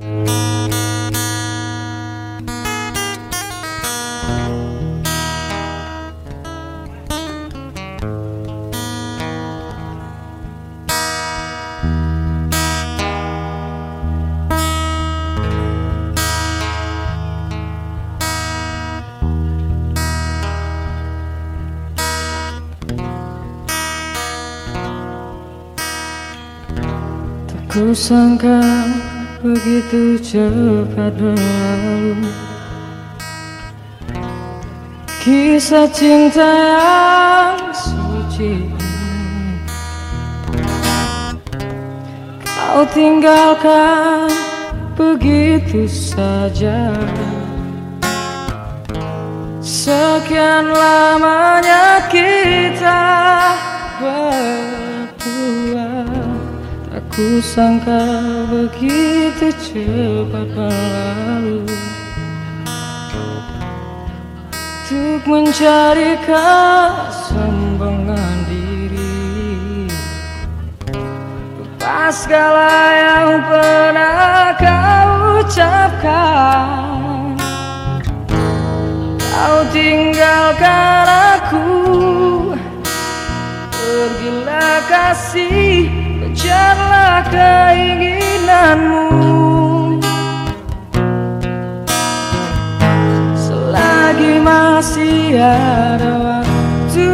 Ku sangka begitu cepat berlalu. Kisah cinta yang suci. Kau tinggalkan begitu saja. Sekian lamanya kita Ku sangka begitu cepat berlalu. Untuk mencari kesombongan diri. Lupa segala yang pernah kau ucapkan. Kau tinggalkan aku. Pergilah kasih masih ada waktu.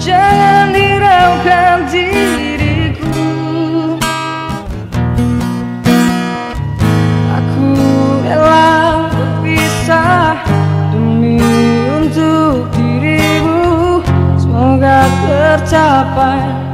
Jangan hiraukan diriku. Aku rela berpisah Demi untuk dirimu. Semoga tercapai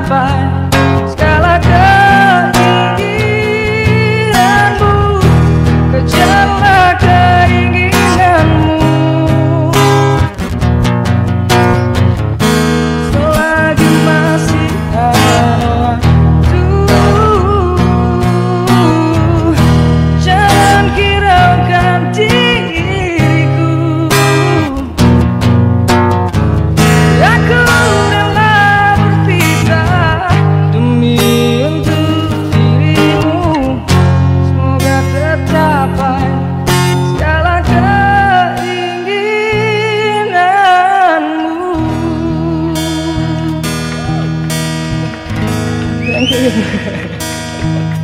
Thank you. Спасибо.